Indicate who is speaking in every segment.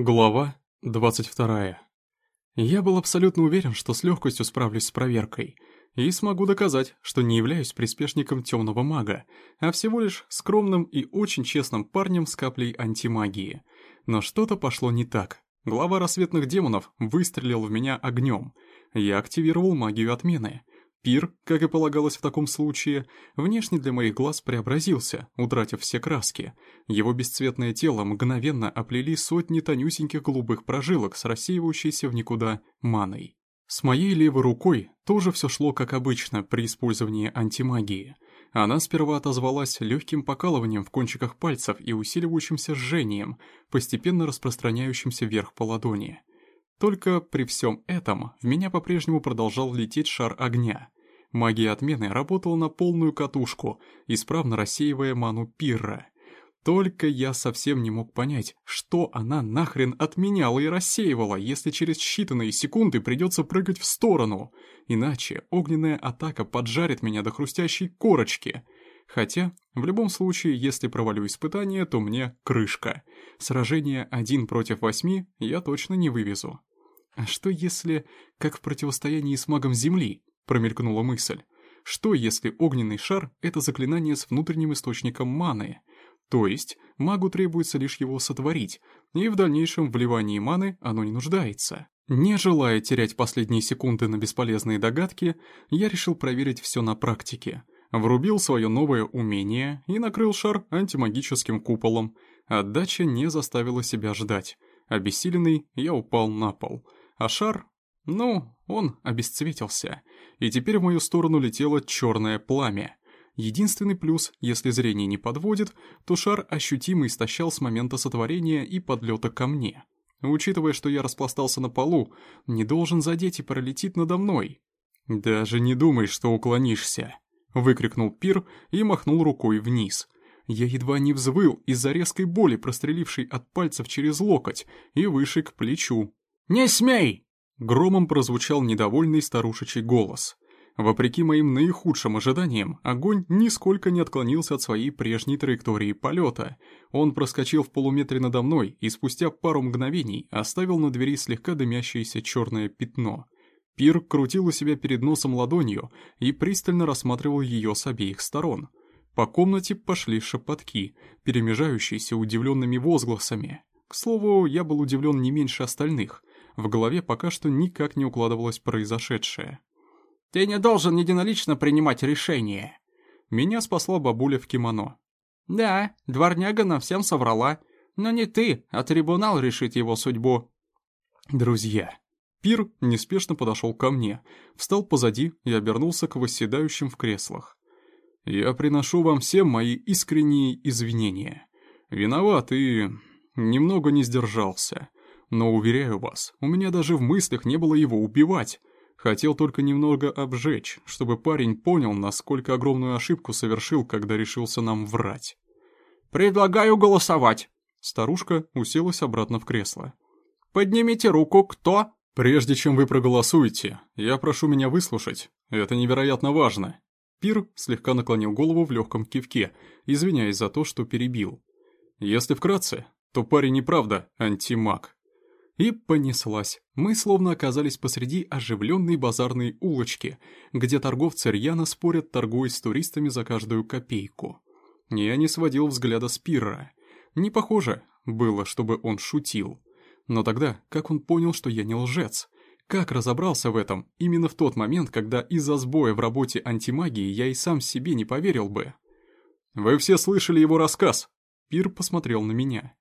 Speaker 1: Глава 22. Я был абсолютно уверен, что с легкостью справлюсь с проверкой и смогу доказать, что не являюсь приспешником темного мага, а всего лишь скромным и очень честным парнем с каплей антимагии. Но что-то пошло не так. Глава рассветных демонов выстрелил в меня огнем. Я активировал магию отмены — Пир, как и полагалось в таком случае, внешне для моих глаз преобразился, утратив все краски. Его бесцветное тело мгновенно оплели сотни тонюсеньких голубых прожилок с рассеивающейся в никуда маной. С моей левой рукой тоже все шло как обычно при использовании антимагии. Она сперва отозвалась легким покалыванием в кончиках пальцев и усиливающимся жжением, постепенно распространяющимся вверх по ладони. Только при всем этом в меня по-прежнему продолжал лететь шар огня. Магия отмены работала на полную катушку, исправно рассеивая ману пирра. Только я совсем не мог понять, что она нахрен отменяла и рассеивала, если через считанные секунды придется прыгать в сторону. Иначе огненная атака поджарит меня до хрустящей корочки. Хотя, в любом случае, если провалю испытание, то мне крышка. Сражение один против восьми я точно не вывезу. А что если, как в противостоянии с магом Земли, промелькнула мысль. Что если огненный шар — это заклинание с внутренним источником маны? То есть магу требуется лишь его сотворить, и в дальнейшем вливании маны оно не нуждается. Не желая терять последние секунды на бесполезные догадки, я решил проверить все на практике. Врубил свое новое умение и накрыл шар антимагическим куполом. Отдача не заставила себя ждать. Обессиленный, я упал на пол — а шар? Ну, он обесцветился, и теперь в мою сторону летело черное пламя. Единственный плюс, если зрение не подводит, то шар ощутимо истощал с момента сотворения и подлета ко мне. Учитывая, что я распластался на полу, не должен задеть и пролетит надо мной. «Даже не думай, что уклонишься!» — выкрикнул Пир и махнул рукой вниз. Я едва не взвыл из-за резкой боли, прострелившей от пальцев через локоть и выше к плечу.
Speaker 2: «Не смей!»
Speaker 1: Громом прозвучал недовольный старушечий голос. Вопреки моим наихудшим ожиданиям, огонь нисколько не отклонился от своей прежней траектории полета. Он проскочил в полуметре надо мной и спустя пару мгновений оставил на двери слегка дымящееся черное пятно. Пир крутил у себя перед носом ладонью и пристально рассматривал ее с обеих сторон. По комнате пошли шепотки, перемежающиеся удивленными возгласами. К слову, я был удивлен не меньше остальных. В голове пока что никак не укладывалось произошедшее.
Speaker 2: «Ты не должен единолично принимать решение».
Speaker 1: Меня спасла бабуля в кимоно.
Speaker 2: «Да, дворняга нам всем соврала. Но не ты, а трибунал решит его судьбу».
Speaker 1: «Друзья». Пир неспешно подошел ко мне, встал позади и обернулся к восседающим в креслах. «Я приношу вам всем мои искренние извинения. Виноват и... немного не сдержался. Но, уверяю вас, у меня даже в мыслях не было его убивать. Хотел только немного обжечь, чтобы парень понял, насколько огромную ошибку совершил, когда решился нам врать.
Speaker 2: «Предлагаю голосовать!»
Speaker 1: Старушка уселась обратно в кресло.
Speaker 2: «Поднимите руку, кто?»
Speaker 1: «Прежде чем вы проголосуете, я прошу меня выслушать. Это невероятно важно». Пир слегка наклонил голову в легком кивке, извиняясь за то, что перебил. «Если вкратце, то парень и правда антимаг. И понеслась. Мы словно оказались посреди оживленной базарной улочки, где торговцы рьяно спорят, торгуясь с туристами за каждую копейку. Я не сводил взгляда с пирра. Не похоже было, чтобы он шутил. Но тогда, как он понял, что я не лжец? Как разобрался в этом именно в тот момент, когда из-за сбоя в работе антимагии я и сам себе не поверил бы? «Вы все слышали его рассказ?» Пир посмотрел на меня.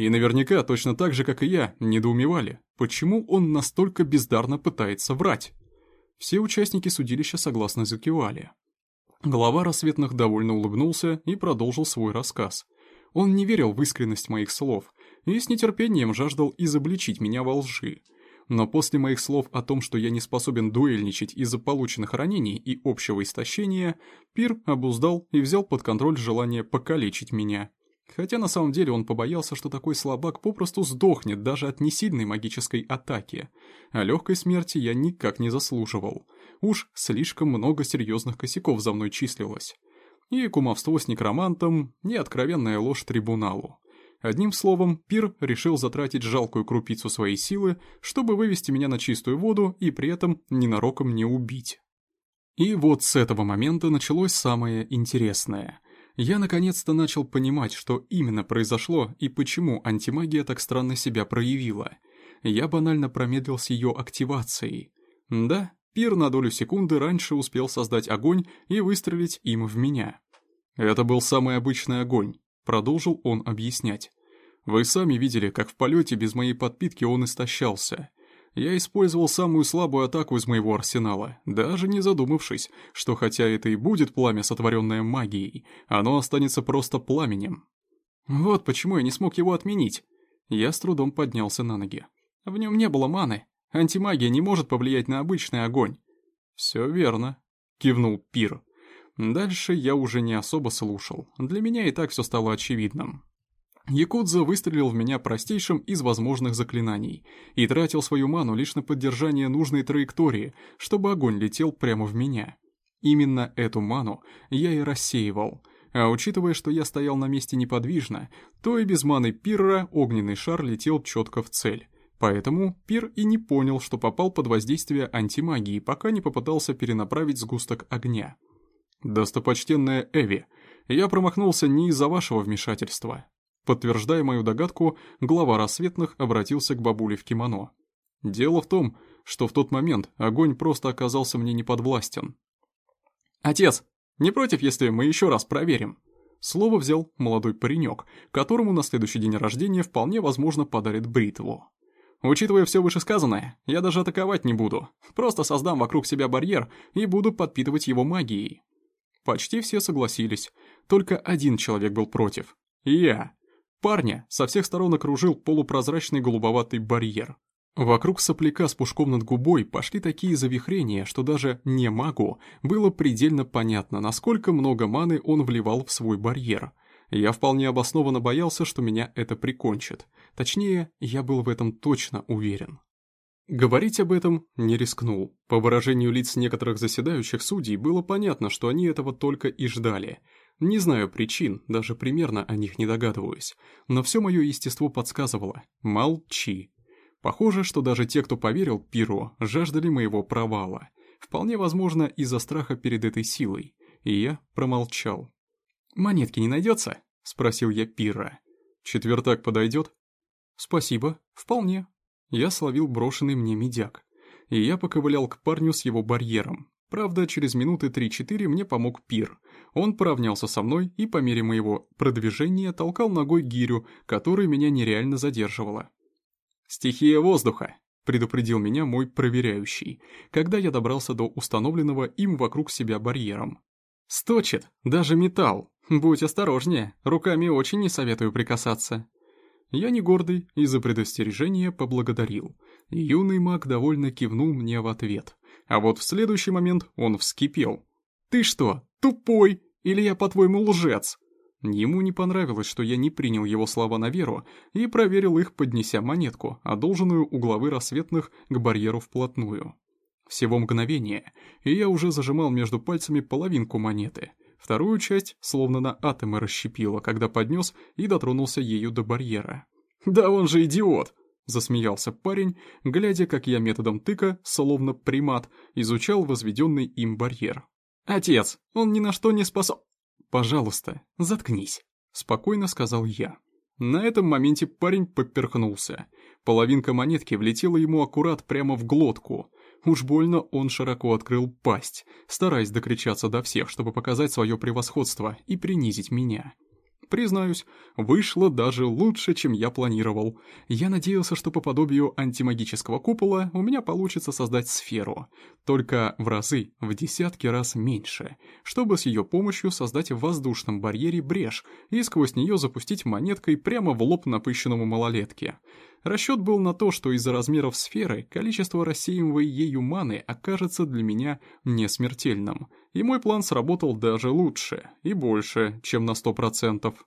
Speaker 1: И наверняка, точно так же, как и я, недоумевали, почему он настолько бездарно пытается врать. Все участники судилища согласно закивали. Глава рассветных довольно улыбнулся и продолжил свой рассказ. Он не верил в искренность моих слов и с нетерпением жаждал изобличить меня во лжи. Но после моих слов о том, что я не способен дуэльничать из-за полученных ранений и общего истощения, Пир обуздал и взял под контроль желание покалечить меня. Хотя на самом деле он побоялся, что такой слабак попросту сдохнет даже от несильной магической атаки. А легкой смерти я никак не заслуживал. Уж слишком много серьезных косяков за мной числилось. И кумовство с некромантом, и откровенная ложь трибуналу. Одним словом, Пир решил затратить жалкую крупицу своей силы, чтобы вывести меня на чистую воду и при этом ненароком не убить. И вот с этого момента началось самое интересное. Я наконец-то начал понимать, что именно произошло и почему антимагия так странно себя проявила. Я банально промедлил с ее активацией. Да, Пир на долю секунды раньше успел создать огонь и выстрелить им в меня. Это был самый обычный огонь, продолжил он объяснять. Вы сами видели, как в полете без моей подпитки он истощался. Я использовал самую слабую атаку из моего арсенала, даже не задумавшись, что хотя это и будет пламя, сотворенное магией, оно останется просто пламенем. Вот почему я не смог его отменить. Я с трудом поднялся на ноги. В нем не было маны. Антимагия не может повлиять на обычный огонь. Все верно, кивнул Пир. Дальше я уже не особо слушал. Для меня и так все стало очевидным. Якудза выстрелил в меня простейшим из возможных заклинаний и тратил свою ману лишь на поддержание нужной траектории, чтобы огонь летел прямо в меня. Именно эту ману я и рассеивал. А учитывая, что я стоял на месте неподвижно, то и без маны Пирра огненный шар летел четко в цель. Поэтому Пир и не понял, что попал под воздействие антимагии, пока не попытался перенаправить сгусток огня. «Достопочтенная Эви, я промахнулся не из-за вашего вмешательства». Подтверждая мою догадку, глава рассветных обратился к бабуле в кимоно. «Дело в том, что в тот момент огонь просто оказался мне неподвластен». «Отец, не против, если мы еще раз проверим?» Слово взял молодой паренек, которому на следующий день рождения вполне возможно подарит бритву. Учитывая все вышесказанное, я даже атаковать не буду, просто создам вокруг себя барьер и буду подпитывать его магией. Почти все согласились, только один человек был против. Я. Парня со всех сторон окружил полупрозрачный голубоватый барьер. Вокруг сопляка с пушком над губой пошли такие завихрения, что даже не магу было предельно понятно, насколько много маны он вливал в свой барьер. Я вполне обоснованно боялся, что меня это прикончит. Точнее, я был в этом точно уверен. Говорить об этом не рискнул. По выражению лиц некоторых заседающих судей было понятно, что они этого только и ждали. Не знаю причин, даже примерно о них не догадываюсь, но все мое естество подсказывало «молчи». Похоже, что даже те, кто поверил Пиро, жаждали моего провала. Вполне возможно, из-за страха перед этой силой. И я промолчал. «Монетки не найдется?» — спросил я Пира. «Четвертак подойдет?» «Спасибо, вполне», я словил брошенный мне медяк. И я поковылял к парню с его барьером. Правда, через минуты 3-4 мне помог Пир. Он поравнялся со мной и по мере моего продвижения толкал ногой гирю, которая меня нереально задерживала. «Стихия воздуха», — предупредил меня мой проверяющий, когда я добрался до установленного им вокруг себя барьером. «Сточит, даже металл. Будь осторожнее, руками очень не советую прикасаться». Я не гордый и за предостережение поблагодарил. Юный маг довольно кивнул мне в ответ. А вот в следующий момент он вскипел. «Ты что, тупой? Или я, по-твоему, лжец?» Ему не понравилось, что я не принял его слова на веру и проверил их, поднеся монетку, одолженную у главы рассветных к барьеру вплотную. Всего мгновение, и я уже зажимал между пальцами половинку монеты — Вторую часть словно на атомы расщепило, когда поднес и дотронулся ею до барьера. «Да он же идиот!» — засмеялся парень, глядя, как я методом тыка, словно примат, изучал возведенный им барьер. «Отец, он ни на что не способ...» «Пожалуйста, заткнись», — спокойно сказал я. На этом моменте парень поперхнулся. Половинка монетки влетела ему аккурат прямо в глотку. Уж больно он широко открыл пасть, стараясь докричаться до всех, чтобы показать свое превосходство и принизить меня. Признаюсь, вышло даже лучше, чем я планировал. Я надеялся, что по подобию антимагического купола у меня получится создать сферу, только в разы, в десятки раз меньше, чтобы с ее помощью создать в воздушном барьере брешь и сквозь нее запустить монеткой прямо в лоб напыщенному малолетке. Расчет был на то, что из-за размеров сферы количество рассеиваемой ею маны окажется для меня не смертельным, и мой план сработал даже лучше и больше, чем на сто процентов.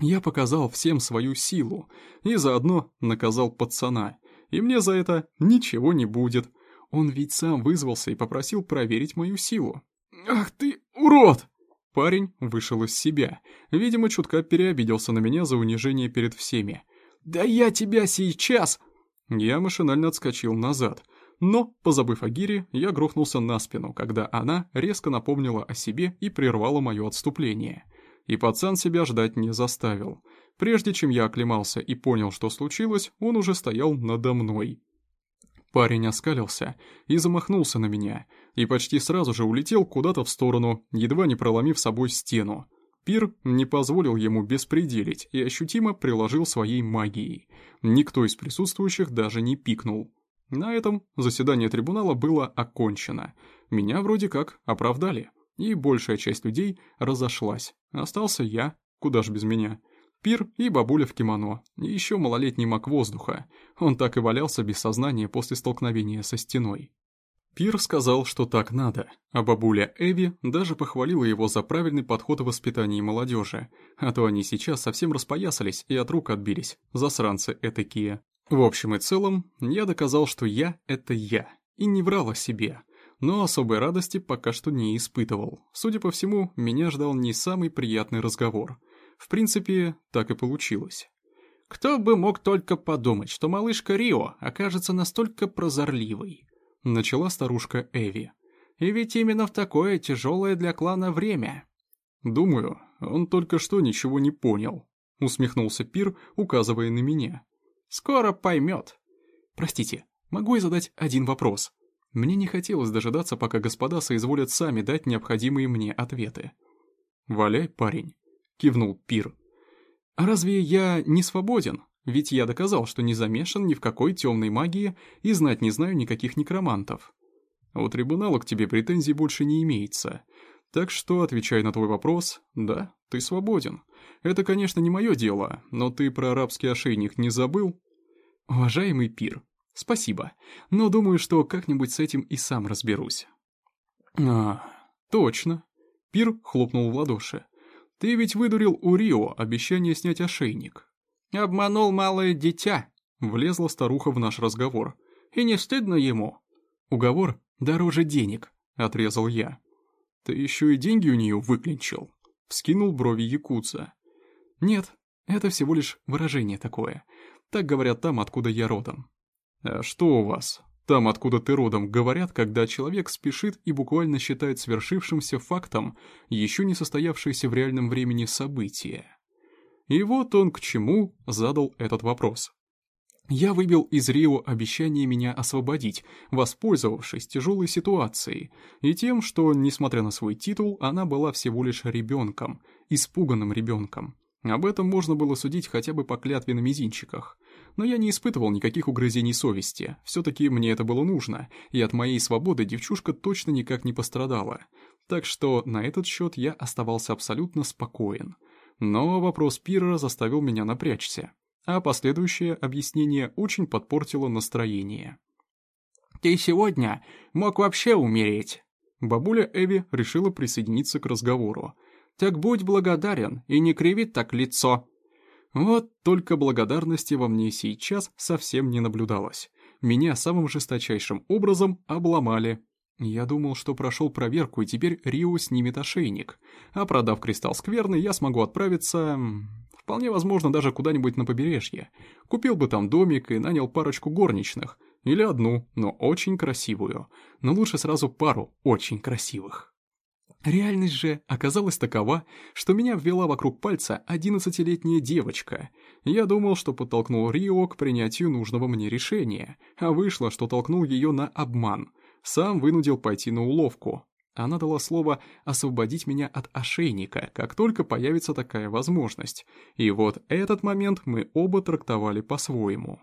Speaker 1: Я показал всем свою силу и заодно наказал пацана, и мне за это ничего не будет. Он ведь сам вызвался и попросил проверить мою силу. «Ах ты, урод!» Парень вышел из себя. Видимо, чутка переобиделся на меня за унижение перед всеми. «Да я тебя сейчас!» Я машинально отскочил назад. Но, позабыв о гире, я грохнулся на спину, когда она резко напомнила о себе и прервала мое отступление. И пацан себя ждать не заставил. Прежде чем я оклемался и понял, что случилось, он уже стоял надо мной. Парень оскалился и замахнулся на меня, и почти сразу же улетел куда-то в сторону, едва не проломив собой стену. Пир не позволил ему беспределить и ощутимо приложил своей магией. Никто из присутствующих даже не пикнул. На этом заседание трибунала было окончено. Меня вроде как оправдали, и большая часть людей разошлась. Остался я, куда ж без меня. Пир и бабуля в кимоно, и еще малолетний маг воздуха. Он так и валялся без сознания после столкновения со стеной. Пир сказал, что так надо, а бабуля Эви даже похвалила его за правильный подход в воспитании молодежи, а то они сейчас совсем распоясались и от рук отбились, засранцы этакие. В общем и целом, я доказал, что я — это я, и не врал о себе, но особой радости пока что не испытывал. Судя по всему, меня ждал не самый приятный разговор — в принципе, так и получилось. Кто бы мог только подумать, что малышка Рио окажется настолько прозорливой, начала старушка Эви. И ведь именно в такое тяжелое для клана время. Думаю, он только что ничего не понял, усмехнулся Пир, указывая на меня. Скоро поймет. Простите, могу я задать один вопрос? Мне не хотелось дожидаться, пока господа соизволят сами дать необходимые мне ответы. «Валяй, парень», кивнул Пир. «А разве я не свободен? Ведь я доказал, что не замешан ни в какой темной магии и знать не знаю никаких некромантов. У трибунала к тебе претензий больше не имеется. Так что, отвечая на твой вопрос, да, ты свободен. Это, конечно, не мое дело, но ты про арабский ошейник не забыл? Уважаемый Пир, спасибо, но думаю, что как-нибудь с этим и сам разберусь. А, точно. Пир хлопнул в ладоши. Ты ведь выдурил у Рио обещание снять ошейник. Обманул малое дитя, влезла старуха в наш разговор. И не стыдно ему? Уговор дороже денег, отрезал я. Ты еще и деньги у нее выклинчил, вскинул брови якутца. Нет, это всего лишь выражение такое. Так говорят там, откуда я родом. А что у вас? Там, откуда ты родом, говорят, когда человек спешит и буквально считает свершившимся фактом еще не состоявшееся в реальном времени событие. И вот он к чему задал этот вопрос. Я выбил из Рио обещание меня освободить, воспользовавшись тяжелой ситуацией, и тем, что, несмотря на свой титул, она была всего лишь ребенком, испуганным ребенком. Об этом можно было судить хотя бы по клятве на мизинчиках но я не испытывал никаких угрызений совести. Все-таки мне это было нужно, и от моей свободы девчушка точно никак не пострадала. Так что на этот счет я оставался абсолютно спокоен. Но вопрос Пирра заставил меня напрячься, а последующее объяснение очень подпортило настроение. «Ты сегодня мог вообще умереть!» Бабуля Эви решила присоединиться к разговору. «Так будь благодарен и не криви так лицо!» Вот только благодарности во мне сейчас совсем не наблюдалось. Меня самым жесточайшим образом обломали. Я думал, что прошел проверку, и теперь Рио снимет ошейник. А продав кристалл скверный, я смогу отправиться... Вполне возможно, даже куда-нибудь на побережье. Купил бы там домик и нанял парочку горничных. Или одну, но очень красивую. Но лучше сразу пару очень красивых. Реальность же оказалась такова, что меня ввела вокруг пальца одиннадцатилетняя девочка. Я думал, что подтолкнул Рио к принятию нужного мне решения, а вышло, что толкнул ее на обман. Сам вынудил пойти на уловку. Она дала слово освободить меня от ошейника, как только появится такая возможность. И вот этот момент мы оба трактовали по-своему.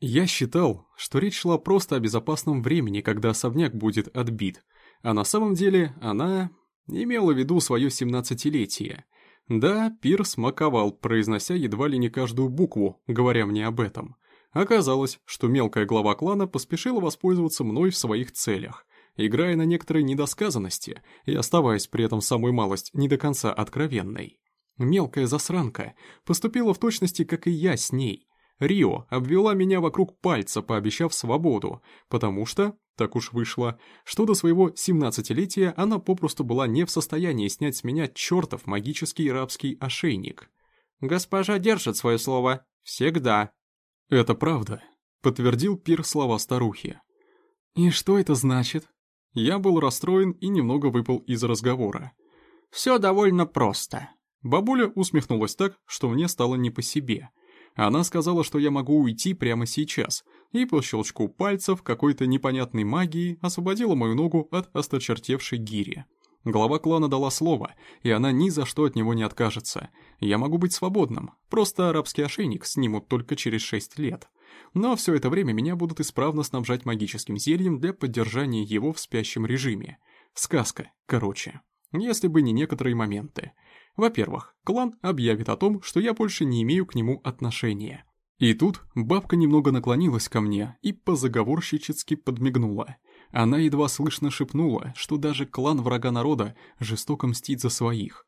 Speaker 1: Я считал, что речь шла просто о безопасном времени, когда особняк будет отбит — а на самом деле она имела в виду свое семнадцатилетие. Да, Пир смаковал, произнося едва ли не каждую букву, говоря мне об этом. Оказалось, что мелкая глава клана поспешила воспользоваться мной в своих целях, играя на некоторой недосказанности и оставаясь при этом самой малость не до конца откровенной. Мелкая засранка поступила в точности, как и я с ней. Рио обвела меня вокруг пальца, пообещав свободу, потому что, так уж вышло, что до своего 17-летия она попросту была не в состоянии снять с меня чертов магический рабский ошейник.
Speaker 2: «Госпожа держит свое слово. Всегда».
Speaker 1: «Это правда», — подтвердил Пир слова старухи. «И что это значит?» Я был расстроен и немного выпал из разговора.
Speaker 2: «Все довольно просто».
Speaker 1: Бабуля усмехнулась так, что мне стало не по себе. Она сказала, что я могу уйти прямо сейчас, и по щелчку пальцев какой-то непонятной магии освободила мою ногу от осточертевшей гири. Глава клана дала слово, и она ни за что от него не откажется. Я могу быть свободным, просто арабский ошейник снимут только через шесть лет. Но все это время меня будут исправно снабжать магическим зельем для поддержания его в спящем режиме. Сказка, короче. Если бы не некоторые моменты. Во-первых, клан объявит о том, что я больше не имею к нему отношения. И тут бабка немного наклонилась ко мне и позаговорщически подмигнула. Она едва слышно шепнула, что даже клан врага народа жестоко мстит за своих.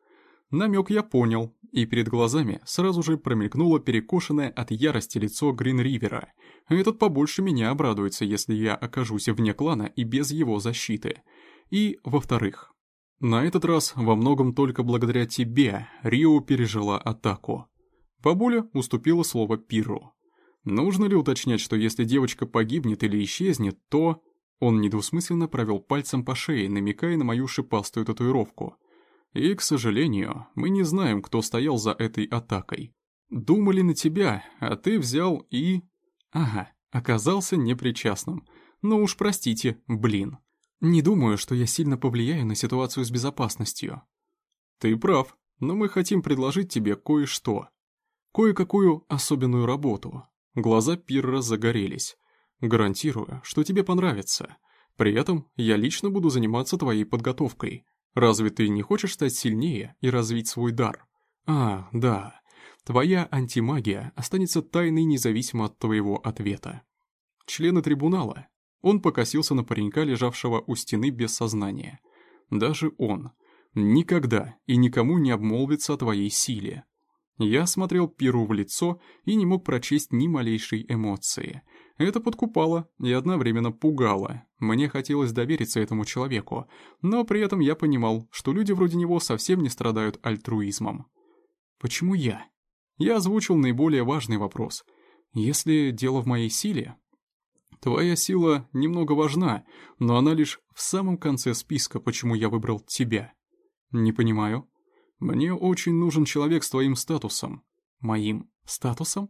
Speaker 1: Намек я понял, и перед глазами сразу же промелькнуло перекошенное от ярости лицо Гринривера. Этот побольше меня обрадуется, если я окажусь вне клана и без его защиты. И, во-вторых, на этот раз во многом только благодаря тебе Рио пережила атаку. Бабуля уступила слово Пиру. Нужно ли уточнять, что если девочка погибнет или исчезнет, то... Он недвусмысленно провел пальцем по шее, намекая на мою шипастую татуировку. И, к сожалению, мы не знаем, кто стоял за этой атакой. Думали на тебя, а ты взял и... Ага, оказался непричастным. Ну уж простите, блин. Не думаю, что я сильно повлияю на ситуацию с безопасностью. Ты прав, но мы хотим предложить тебе кое-что. Кое-какую особенную работу. Глаза Пирра загорелись. Гарантирую, что тебе понравится. При этом я лично буду заниматься твоей подготовкой. Разве ты не хочешь стать сильнее и развить свой дар? А, да. Твоя антимагия останется тайной независимо от твоего ответа. Члены трибунала. Он покосился на паренька, лежавшего у стены без сознания. Даже он. Никогда и никому не обмолвится о твоей силе. Я смотрел Пиру в лицо и не мог прочесть ни малейшей эмоции. Это подкупало и одновременно пугало. Мне хотелось довериться этому человеку, но при этом я понимал, что люди вроде него совсем не страдают альтруизмом. Почему я? Я озвучил наиболее важный вопрос. Если дело в моей силе... Твоя сила немного важна, но она лишь в самом конце списка, почему я выбрал тебя. Не понимаю. Мне очень нужен человек с твоим статусом. Моим статусом?